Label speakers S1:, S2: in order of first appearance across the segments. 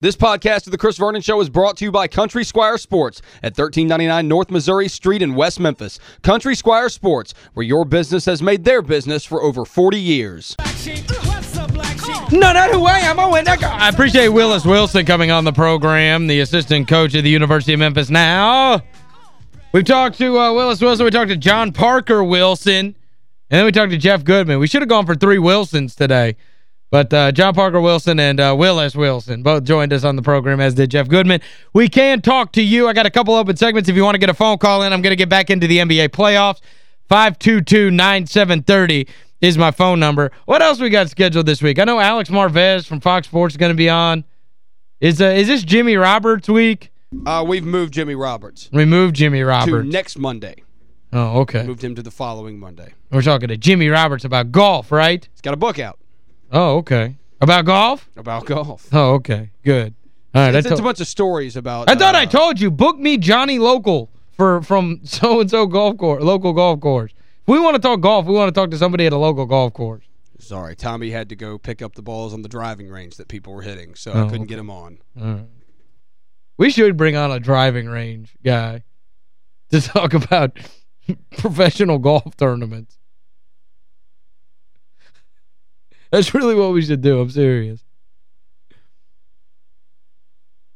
S1: This podcast of The Chris Vernon Show is brought to you by Country Squire Sports at 1399 North Missouri Street in West Memphis. Country Squire Sports, where your business has made their business for over 40 years.
S2: No, not who I am. I went I appreciate Willis Wilson coming on the program, the assistant coach at the University of Memphis now. We've talked to uh, Willis Wilson. We talked to John Parker Wilson. And then we talked to Jeff Goodman. We should have gone for three Wilsons today. But uh, John Parker Wilson and uh, Willis Wilson both joined us on the program, as did Jeff Goodman. We can talk to you. I got a couple open segments. If you want to get a phone call in, I'm going to get back into the NBA playoffs. 522-9730 is my phone number. What else we got scheduled this week? I know Alex Marvez from Fox Sports is going to be on. Is uh, is this Jimmy Roberts week?
S1: Uh, we've moved Jimmy Roberts.
S2: We moved Jimmy Roberts.
S1: To next Monday.
S2: Oh, okay.
S1: Moved him to the following Monday.
S2: We're talking to Jimmy Roberts about golf, right?
S1: He's got a book out.
S2: Oh, okay. About golf?
S1: About golf.
S2: Oh, okay. Good. All right.
S1: It's, it's a bunch of stories about...
S2: I thought
S1: uh,
S2: I told you. Book me Johnny Local for from so-and-so golf course, local golf course. If we want to talk golf, we want to talk to somebody at a local golf course.
S1: Sorry, Tommy had to go pick up the balls on the driving range that people were hitting, so
S2: oh,
S1: I couldn't
S2: okay.
S1: get him on.
S2: We should bring on a driving range guy to talk about professional golf tournaments. That's really what we should do. I'm serious.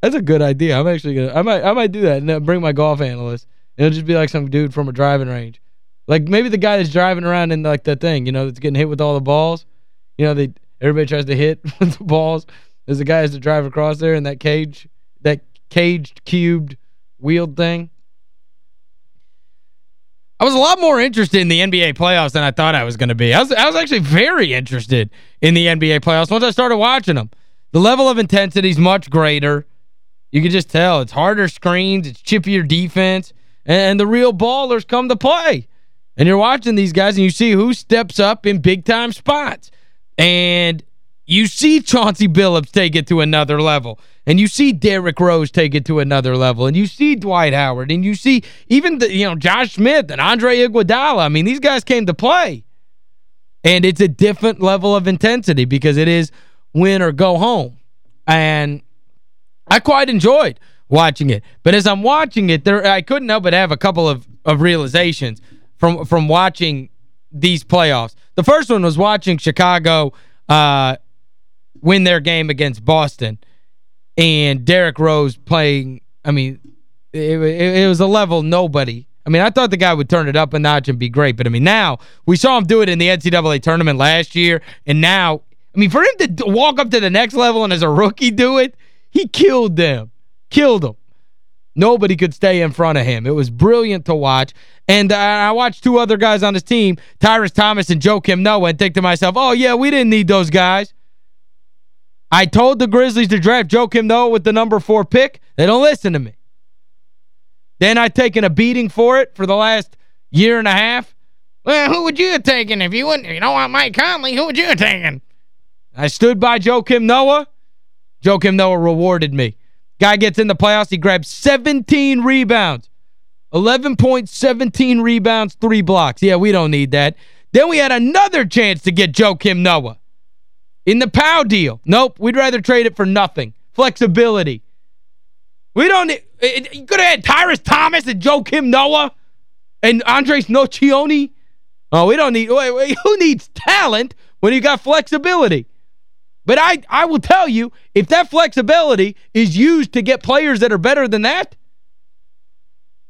S2: That's a good idea. I'm actually gonna I might I might do that and bring my golf analyst. It'll just be like some dude from a driving range. Like maybe the guy that's driving around in like that thing, you know, that's getting hit with all the balls. You know, they everybody tries to hit with the balls. There's a guy has to drive across there in that cage, that caged, cubed, wheeled thing. I was a lot more interested in the NBA playoffs than I thought I was going to be. I was, I was actually very interested in the NBA playoffs once I started watching them. The level of intensity is much greater. You can just tell. It's harder screens. It's chippier defense. And, and the real ballers come to play. And you're watching these guys and you see who steps up in big-time spots. And you see Chauncey Billups take it to another level. And you see Derrick Rose take it to another level. And you see Dwight Howard. And you see even, the, you know, Josh Smith and Andre Iguodala. I mean, these guys came to play. And it's a different level of intensity because it is win or go home. And I quite enjoyed watching it. But as I'm watching it, there I couldn't help but have a couple of, of realizations from from watching these playoffs. The first one was watching Chicago uh, win their game against Boston and Derrick Rose playing, I mean, it, it, it was a level nobody. I mean, I thought the guy would turn it up a notch and be great, but I mean, now, we saw him do it in the NCAA tournament last year, and now, I mean, for him to walk up to the next level and as a rookie do it, he killed them. Killed them. Nobody could stay in front of him. It was brilliant to watch. And uh, I watched two other guys on his team, Tyrus Thomas and Joakim Noah, and think to myself, oh, yeah, we didn't need those guys. I told the Grizzlies to draft Joakim Noah with the number four pick. They don't listen to me. Then I've taken a beating for it for the last year and a half. Well, who would you have taken if you wouldn't, you don't want Mike Conley, who would you have taken? I stood by Joakim Noah. Joakim Noah rewarded me. Guy gets in the playoffs, he grabs 17 rebounds. 11.17 rebounds, three blocks. Yeah, we don't need that. Then we had another chance to get Joakim Noah. In the Pau deal. Nope, we'd rather trade it for nothing. Flexibility. We don't need... Eh, eh, you could have had Tyrus Thomas and Joakim Noah and Andres Nocioni. Oh, we don't need... Wait, wait, who needs talent when you got flexibility? But I, I will tell you, if that flexibility is used to get players that are better than that,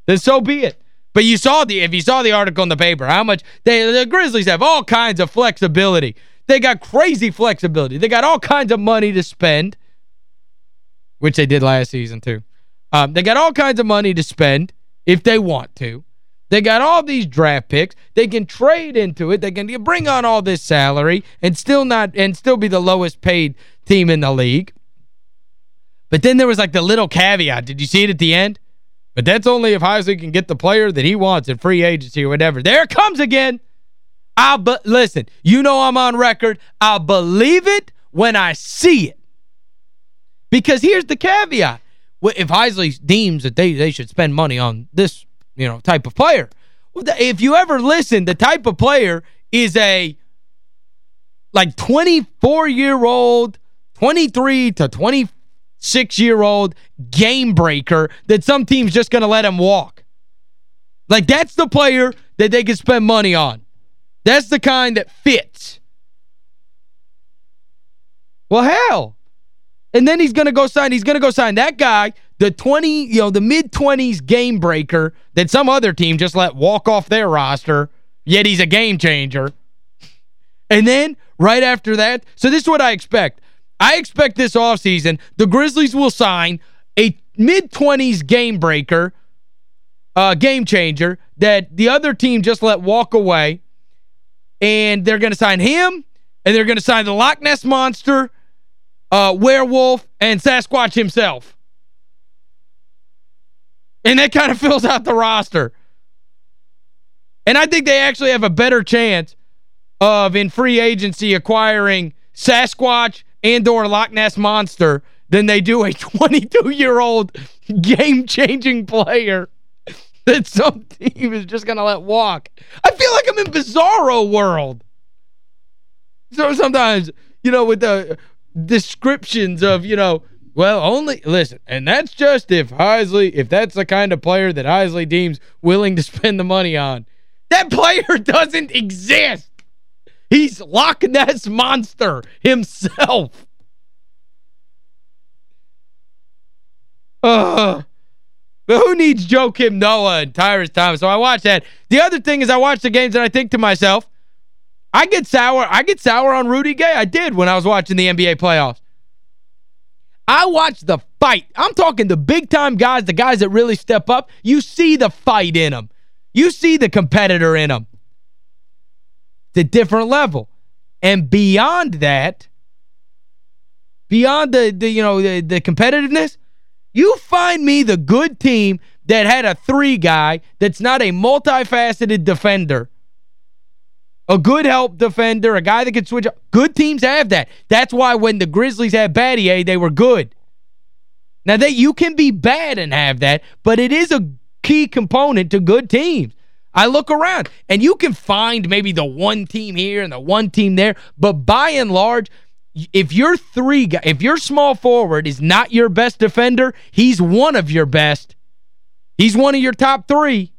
S2: then so be it. But you saw the if you saw the article in the paper, how much they the Grizzlies have all kinds of flexibility. They got crazy flexibility. They got all kinds of money to spend, which they did last season too. Um, they got all kinds of money to spend if they want to. They got all these draft picks. They can trade into it. They can bring on all this salary and still not and still be the lowest paid team in the league. But then there was like the little caveat. Did you see it at the end? But that's only if Heisley can get the player that he wants in free agency or whatever. There it comes again. I'll but listen, you know I'm on record. I'll believe it when I see it. Because here's the caveat. If Heisley deems that they, they should spend money on this, you know, type of player, if you ever listen, the type of player is a like 24-year-old, 23 to 26-year-old game breaker that some team's just going to let him walk. Like, that's the player that they can spend money on. That's the kind that fits. Well, hell. And then he's going to go sign, he's going to go sign that guy, the 20, you know, the mid-20s game breaker that some other team just let walk off their roster, yet he's a game changer. And then, right after that, so this is what I expect. I expect this offseason, the Grizzlies will sign a mid-20s game breaker, uh, game changer, that the other team just let walk away, and they're going to sign him, and they're going to sign the Loch Ness Monster, uh, Werewolf, and Sasquatch himself. And that kind of fills out the roster. And I think they actually have a better chance of, in free agency, acquiring Sasquatch and or Loch Ness Monster than they do a 22-year-old game-changing player that some team is just going to let walk. I feel like I'm in Bizarro world. So sometimes, you know, with the descriptions of, you know, well, only, listen, and that's just if Heisley, if that's the kind of player that Heisley deems willing to spend the money on. That player doesn't exist. He's Loch Ness Monster himself. Uh, but who needs Joakim Noah and Tyrus Thomas? So I watch that. The other thing is I watch the games and I think to myself, I get sour. I get sour on Rudy Gay. I did when I was watching the NBA playoffs. I watch the fight. I'm talking the big-time guys, the guys that really step up. You see the fight in them. You see the competitor in them. It's a different level. And beyond that, beyond the, the you know, the, the competitiveness, you find me the good team that had a three guy that's not a multifaceted defender. A good help defender, a guy that can switch up. Good teams have that. That's why when the Grizzlies had Battier, they were good. Now, that you can be bad and have that, but it is a key component to good teams. I look around, and you can find maybe the one team here and the one team there, but by and large, if your three guy, if your small forward is not your best defender, he's one of your best. He's one of your top three.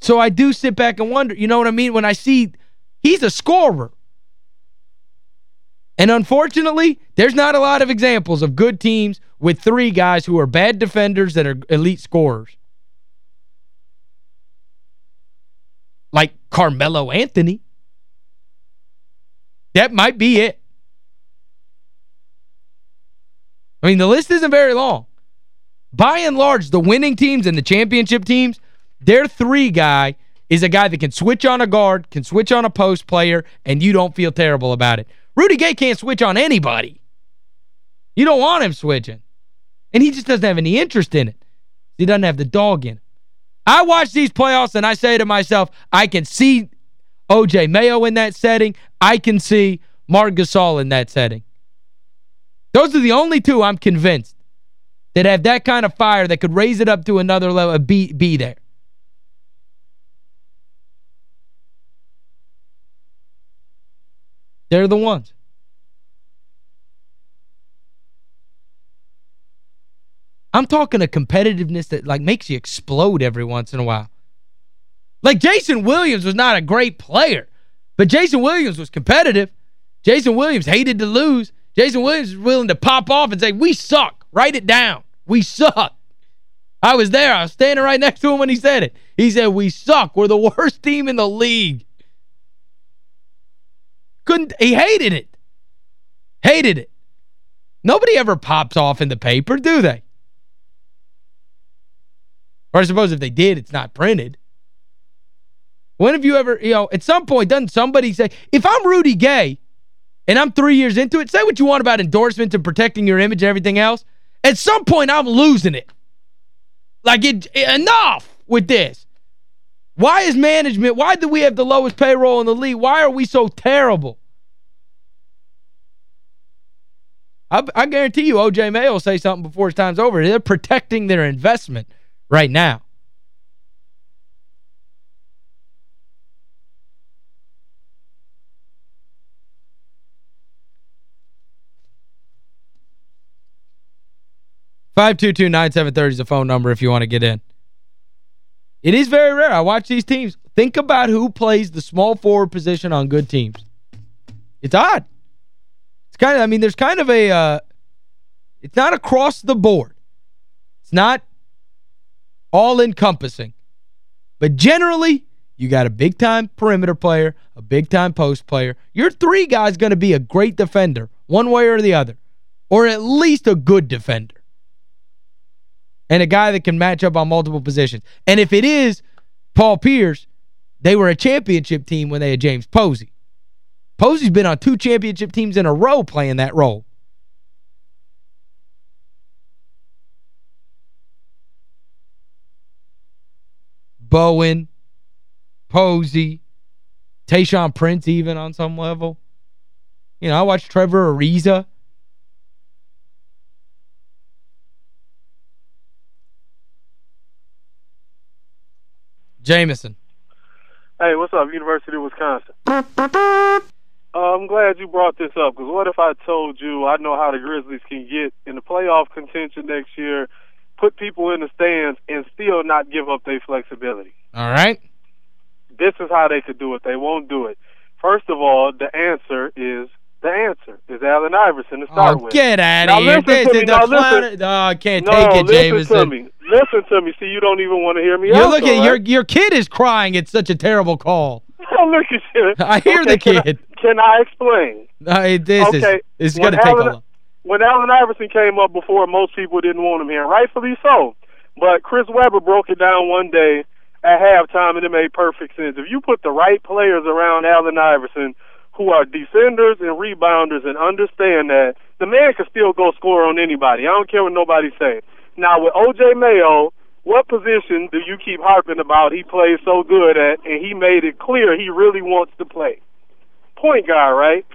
S2: So I do sit back and wonder, you know what I mean? When I see he's a scorer. And unfortunately, there's not a lot of examples of good teams with three guys who are bad defenders that are elite scorers. Like Carmelo Anthony. That might be it. I mean, the list isn't very long. By and large, the winning teams and the championship teams, their three guy is a guy that can switch on a guard, can switch on a post player, and you don't feel terrible about it. Rudy Gay can't switch on anybody. You don't want him switching. And he just doesn't have any interest in it. He doesn't have the dog in it. I watch these playoffs and I say to myself, I can see O.J. Mayo in that setting. I can see Marc Gasol in that setting. Those are the only two I'm convinced that have that kind of fire that could raise it up to another level, uh, be, be there. They're the ones. I'm talking a competitiveness that like makes you explode every once in a while. Like Jason Williams was not a great player, but Jason Williams was competitive. Jason Williams hated to lose. Jason Williams was willing to pop off and say, we suck. Write it down. We suck. I was there. I was standing right next to him when he said it. He said, we suck. We're the worst team in the league. Couldn't he hated it. Hated it. Nobody ever pops off in the paper, do they? Or I suppose if they did, it's not printed. When have you ever, you know, at some point, doesn't somebody say, if I'm Rudy Gay and I'm three years into it, say what you want about endorsements and protecting your image and everything else. At some point, I'm losing it. Like, it, enough with this. Why is management, why do we have the lowest payroll in the league? Why are we so terrible? I, I guarantee you O.J. Mayo will say something before his time's over. They're protecting their investment right now. Five two two nine seven thirty is the phone number if you want to get in. It is very rare. I watch these teams. Think about who plays the small forward position on good teams. It's odd. It's kind of I mean there's kind of a uh, it's not across the board. It's not all-encompassing. But generally, you got a big-time perimeter player, a big-time post player. Your three guy's going to be a great defender, one way or the other, or at least a good defender. And a guy that can match up on multiple positions. And if it is Paul Pierce, they were a championship team when they had James Posey. Posey's been on two championship teams in a row playing that role. Bowen, Posey, Tayshaun Prince even on some level. You know, I watched Trevor Ariza. Jameson.
S3: Hey, what's up, University of Wisconsin? Uh, I'm glad you brought this up because what if I told you I know how the Grizzlies can get in the playoff contention next year, put people in the stands, and still not give up their flexibility?
S2: All right.
S3: This is how they could do it. They won't do it. First of all, the answer is the answer is Allen Iverson to start
S2: oh,
S3: with.
S2: get out of here. This is
S3: me.
S2: the
S3: Now
S2: clown-
S3: listen.
S2: Oh, I can't
S3: no,
S2: take it,
S3: listen
S2: Jameson.
S3: to me. Listen to me. See, you don't even want to hear me
S2: You
S3: out.
S2: look
S3: though,
S2: at your your kid is crying. It's such a terrible call.
S3: look at you.
S2: I hear
S3: Okay,
S2: the
S3: can I-
S2: kid.
S3: Can I explain?
S2: Uh, this
S3: Okay,
S2: is it's going to take a lot.
S3: When Allen Iverson came up before, most people didn't want him here, rightfully so. But Chris Webber broke it down one day at halftime, and it made perfect sense. If you put the right players around Allen Iverson, who are defenders and rebounders, and understand that the man can still go score on anybody. I don't care what nobody say. Now with OJ Mayo, what position do you keep harping about? He plays so good at, and he made it clear he really wants to play point guard, right?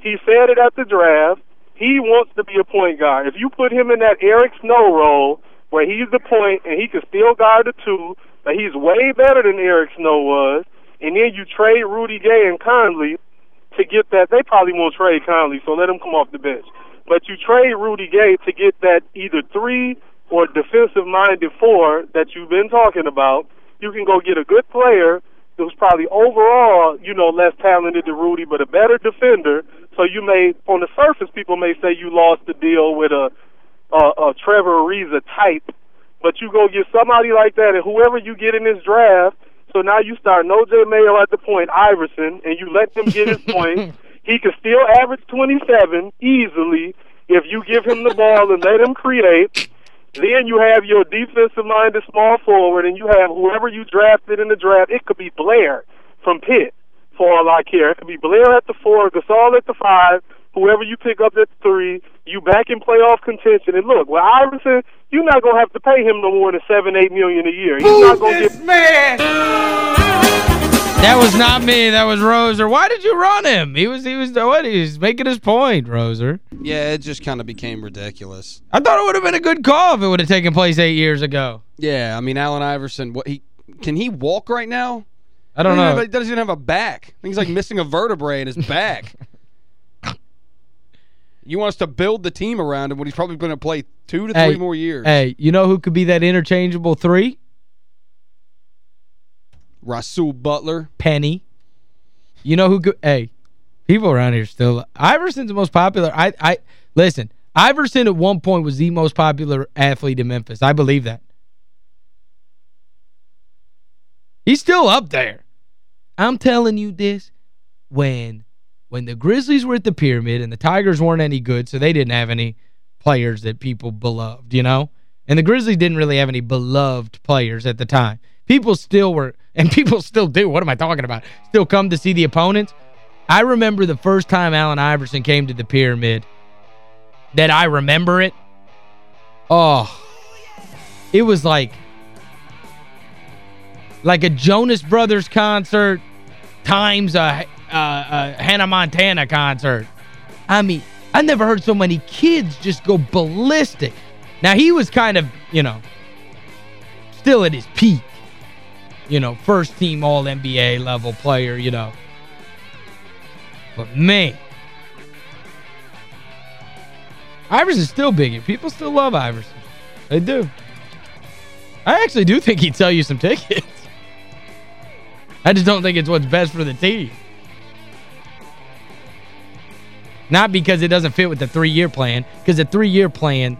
S3: He said it at the draft. He wants to be a point guard. If you put him in that Eric Snow role where he's the point and he can still guard the two, but he's way better than Eric Snow was, and then you trade Rudy Gay and Conley to get that. They probably won't trade Conley, so let him come off the bench. But you trade Rudy Gay to get that either three or defensive minded four that you've been talking about. You can go get a good player who's probably overall, you know, less talented than Rudy, but a better defender. So you may, on the surface, people may say you lost the deal with a, a, a Trevor Ariza type, but you go get somebody like that, and whoever you get in this draft. So now you start OJ Mayo at the point, Iverson, and you let him get his point. He can still average 27 easily if you give him the ball and let him create. Then you have your defensive minded small forward, and you have whoever you drafted in the draft. It could be Blair from Pitt, for all I care. It could be Blair at the four, Gasol at the five, whoever you pick up at the three. You back in playoff contention. And look, with Iverson, you're not gonna have to pay him no more than seven, eight million a year. He's not gonna get.
S2: That was not me. That was Roser. Why did you run him? He was he was what? He was making his point, Roser.
S1: Yeah, it just kind of became ridiculous.
S2: I thought it would have been a good call if it would have taken place eight years ago.
S1: Yeah, I mean, Allen Iverson, what he can he walk right now?
S2: I don't know.
S1: have- He doesn't even have a back. I think he's like missing a vertebrae in his back. You want us to build the team around him when he's probably going to play two to
S2: Hey,
S1: three more years.
S2: Hey, you know who could be that interchangeable three?
S1: Rasual Butler.
S2: Penny. You know who hey, people around here still Iverson's the most popular. I I listen, Iverson at one point was the most popular athlete in Memphis. I believe that. He's still up there. I'm telling you this when when the Grizzlies were at the pyramid and the Tigers weren't any good, so they didn't have any players that people beloved, you know? And the Grizzlies didn't really have any beloved players at the time. People still were, and people still do, what am I talking about? Still come to see the opponents. I remember the first time Allen Iverson came to the pyramid that I remember it. Oh, it was like like a Jonas Brothers concert times a, a, a Hannah Montana concert. I mean, I never heard so many kids just go ballistic. Now, he was kind of, you know, still at his peak. You know, first team All-NBA level player, you know. But, man. Iverson's still big. People still love Iverson. They do. I actually do think he'd sell you some tickets. I just don't think it's what's best for the team. Not because it doesn't fit with the three-year plan, because the three-year plan,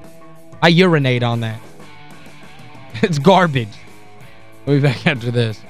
S2: I urinate on that. It's garbage. We'll be back after this.